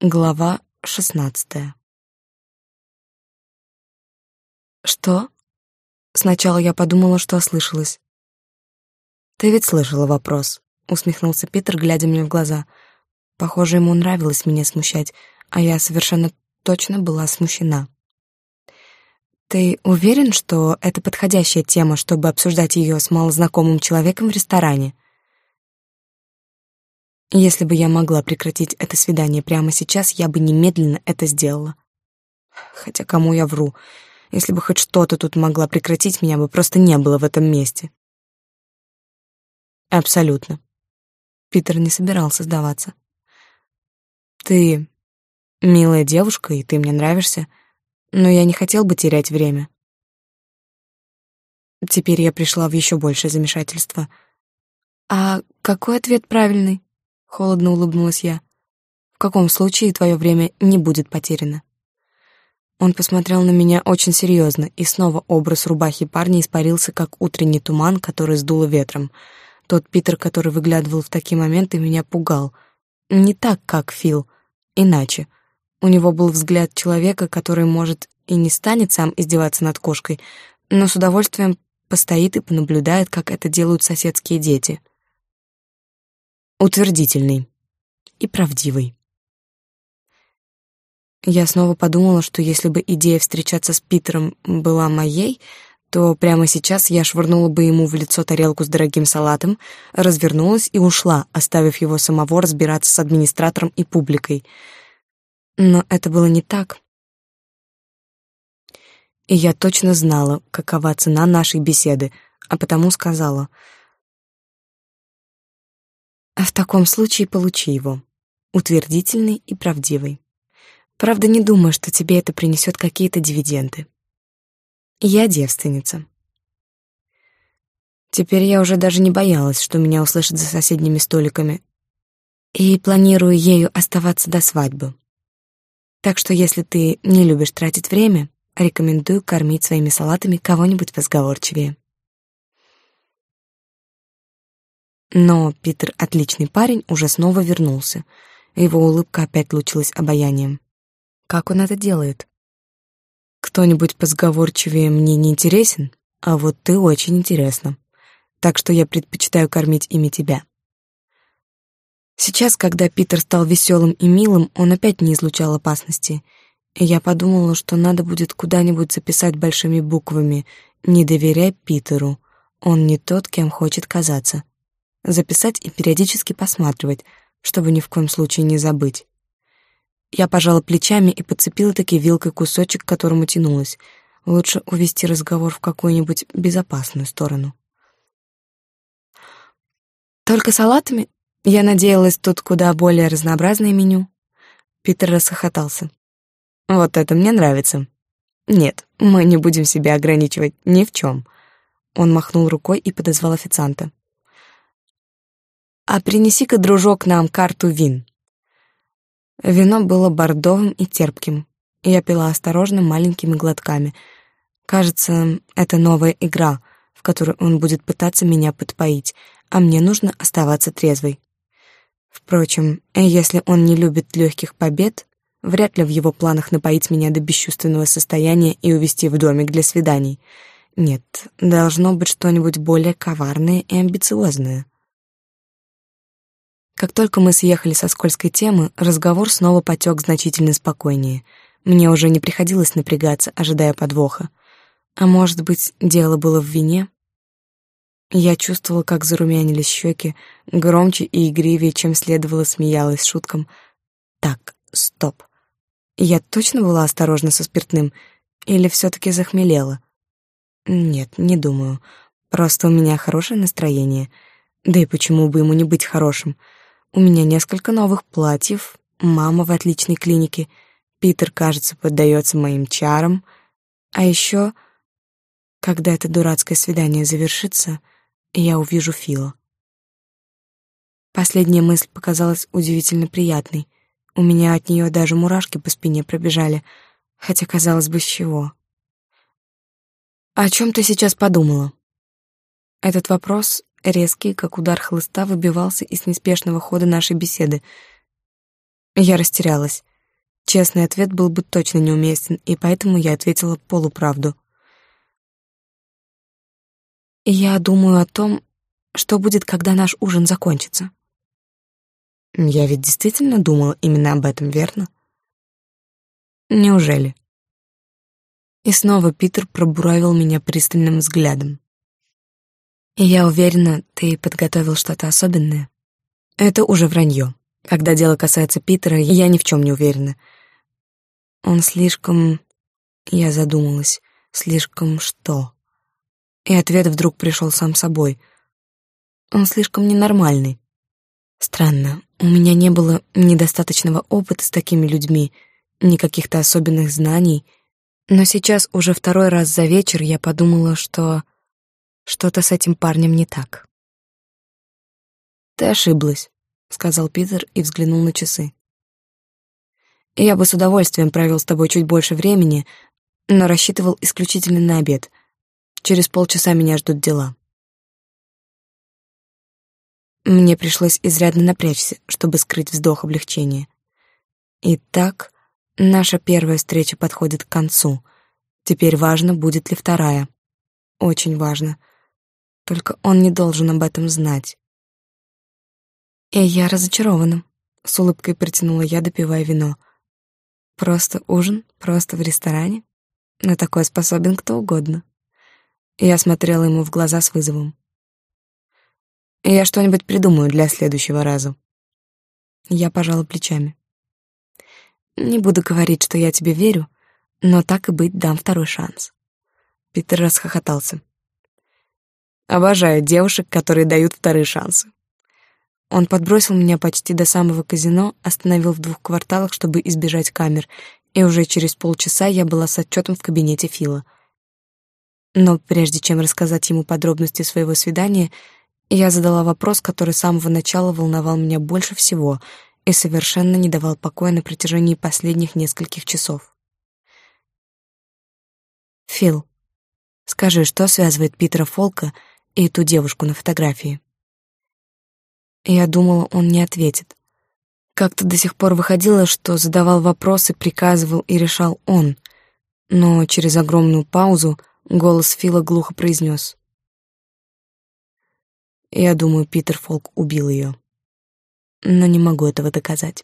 Глава шестнадцатая. «Что?» Сначала я подумала, что ослышалась. «Ты ведь слышала вопрос», — усмехнулся Питер, глядя мне в глаза. Похоже, ему нравилось меня смущать, а я совершенно точно была смущена. «Ты уверен, что это подходящая тема, чтобы обсуждать ее с малознакомым человеком в ресторане?» Если бы я могла прекратить это свидание прямо сейчас, я бы немедленно это сделала. Хотя кому я вру? Если бы хоть что-то тут могла прекратить, меня бы просто не было в этом месте. Абсолютно. Питер не собирался сдаваться. Ты милая девушка, и ты мне нравишься, но я не хотел бы терять время. Теперь я пришла в еще большее замешательство. А какой ответ правильный? Холодно улыбнулась я. В каком случае твое время не будет потеряно? Он посмотрел на меня очень серьезно, и снова образ рубахи парня испарился, как утренний туман, который сдуло ветром. Тот Питер, который выглядывал в такие моменты, меня пугал. Не так, как Фил, иначе. У него был взгляд человека, который, может, и не станет сам издеваться над кошкой, но с удовольствием постоит и понаблюдает, как это делают соседские дети утвердительный и правдивый. Я снова подумала, что если бы идея встречаться с Питером была моей, то прямо сейчас я швырнула бы ему в лицо тарелку с дорогим салатом, развернулась и ушла, оставив его самого разбираться с администратором и публикой. Но это было не так. И я точно знала, какова цена нашей беседы, а потому сказала — а в таком случае получи его. Утвердительный и правдивый. Правда, не думаю, что тебе это принесет какие-то дивиденды. Я девственница. Теперь я уже даже не боялась, что меня услышат за соседними столиками. И планирую ею оставаться до свадьбы. Так что если ты не любишь тратить время, рекомендую кормить своими салатами кого-нибудь позговорчивее. Но Питер, отличный парень, уже снова вернулся. Его улыбка опять лучилась обаянием. Как он это делает? Кто-нибудь позговорчивее мне не интересен, а вот ты очень интересна. Так что я предпочитаю кормить ими тебя. Сейчас, когда Питер стал веселым и милым, он опять не излучал опасности. И я подумала, что надо будет куда-нибудь записать большими буквами «Не доверяй Питеру, он не тот, кем хочет казаться» записать и периодически посматривать, чтобы ни в коем случае не забыть. Я пожала плечами и подцепила таки вилкой кусочек, к которому тянулась. Лучше увести разговор в какую-нибудь безопасную сторону. Только салатами? Я надеялась, тут куда более разнообразное меню. Питер расхохотался. Вот это мне нравится. Нет, мы не будем себя ограничивать ни в чем. Он махнул рукой и подозвал официанта. «А принеси-ка, дружок, нам карту вин». Вино было бордовым и терпким. Я пила осторожно, маленькими глотками. Кажется, это новая игра, в которой он будет пытаться меня подпоить, а мне нужно оставаться трезвой. Впрочем, если он не любит легких побед, вряд ли в его планах напоить меня до бесчувственного состояния и увести в домик для свиданий. Нет, должно быть что-нибудь более коварное и амбициозное. Как только мы съехали со скользкой темы, разговор снова потек значительно спокойнее. Мне уже не приходилось напрягаться, ожидая подвоха. А может быть, дело было в вине? Я чувствовала, как зарумянились щеки, громче и игривее, чем следовало, смеялась шуткам. Так, стоп. Я точно была осторожна со спиртным или все таки захмелела? Нет, не думаю. Просто у меня хорошее настроение. Да и почему бы ему не быть хорошим? — у меня несколько новых платьев, мама в отличной клинике, Питер, кажется, поддается моим чарам. А еще, когда это дурацкое свидание завершится, я увижу Фила. Последняя мысль показалась удивительно приятной. У меня от нее даже мурашки по спине пробежали, хотя казалось бы, с чего. «О чем ты сейчас подумала?» Этот вопрос резкий, как удар хлыста, выбивался из неспешного хода нашей беседы. Я растерялась. Честный ответ был бы точно неуместен, и поэтому я ответила полуправду. Я думаю о том, что будет, когда наш ужин закончится. Я ведь действительно думала именно об этом, верно? Неужели? И снова Питер пробуравил меня пристальным взглядом. Я уверена, ты подготовил что-то особенное. Это уже вранье. Когда дело касается Питера, я ни в чем не уверена. Он слишком... Я задумалась. Слишком что? И ответ вдруг пришел сам собой. Он слишком ненормальный. Странно, у меня не было недостаточного опыта с такими людьми, ни каких-то особенных знаний, но сейчас уже второй раз за вечер я подумала, что что-то с этим парнем не так. «Ты ошиблась», — сказал Питер и взглянул на часы. «Я бы с удовольствием провел с тобой чуть больше времени, но рассчитывал исключительно на обед. Через полчаса меня ждут дела». Мне пришлось изрядно напрячься, чтобы скрыть вздох облегчения. Итак, наша первая встреча подходит к концу. Теперь важно, будет ли вторая. Очень важно. Только он не должен об этом знать. И я разочарована. С улыбкой протянула я, допивая вино. Просто ужин, просто в ресторане. На такое способен кто угодно. Я смотрела ему в глаза с вызовом. Я что-нибудь придумаю для следующего раза. Я пожала плечами. Не буду говорить, что я тебе верю, но так и быть дам второй шанс. Питер расхохотался. Обожаю девушек, которые дают вторые шансы. Он подбросил меня почти до самого казино, остановил в двух кварталах, чтобы избежать камер, и уже через полчаса я была с отчетом в кабинете Фила. Но прежде чем рассказать ему подробности своего свидания, я задала вопрос, который с самого начала волновал меня больше всего и совершенно не давал покоя на протяжении последних нескольких часов. «Фил, скажи, что связывает Питера Фолка и ту девушку на фотографии?» Я думала, он не ответит. Как-то до сих пор выходило, что задавал вопросы, приказывал и решал он, но через огромную паузу голос Фила глухо произнес. Я думаю, Питер Фолк убил ее. Но не могу этого доказать.